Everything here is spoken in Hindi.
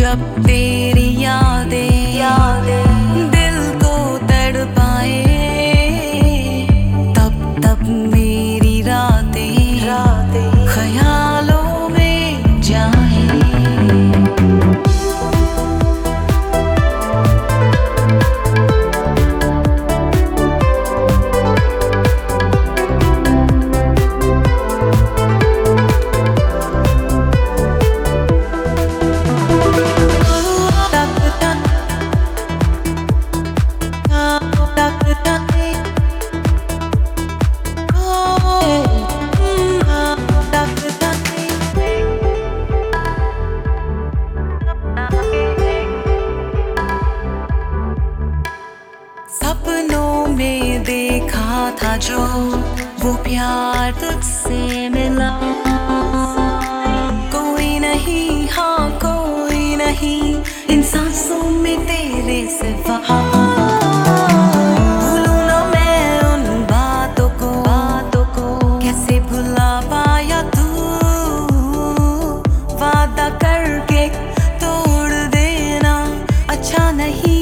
जब तेरी यादें यादें था जो वो प्यार तुझसे मिला। कोई नहीं हाँ कोई नहीं, इन सांसों में तेरे से भूलू ना मैं उन बातों को। बातों को कैसे पाया तू? वादा करके तोड़ देना अच्छा नहीं